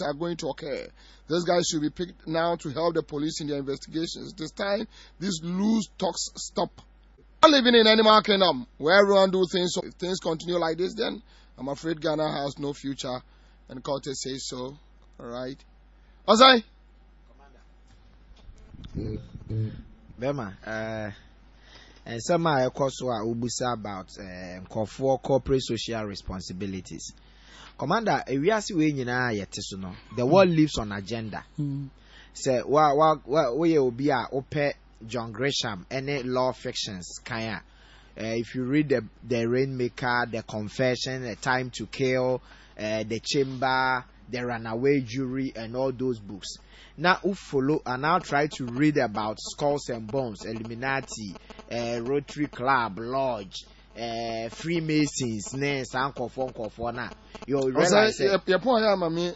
are going to occur. This guy should be picked now to help the police in their investigations. This time, these loose talks stop. Not living in animal kingdom where everyone do things. So if things continue like this, then I'm afraid Ghana has no future. And Cote says so. All right. Ozai. Bema, uh, nsɛm a ɛkɔ so a wobusa about uh, corporate social responsibilities commander ewiase wei nyinaa yɛte so no the world lives on agenda. Sɛ wa wa wa woyɛ obi a wopɛ John Grisham ɛne law fictions kan a uh, if you read the the rainmaker the confession the time to kill uh, the chamber the runaway jury and all those books. Now who follow and now try to read about skulls and bones illuminati uh, rotary club lodge ɛɛ freemasons ne saa nkɔfɔ nkɔfɔ na realize. ɔsɛ yɛ pɔn yɛ ama mi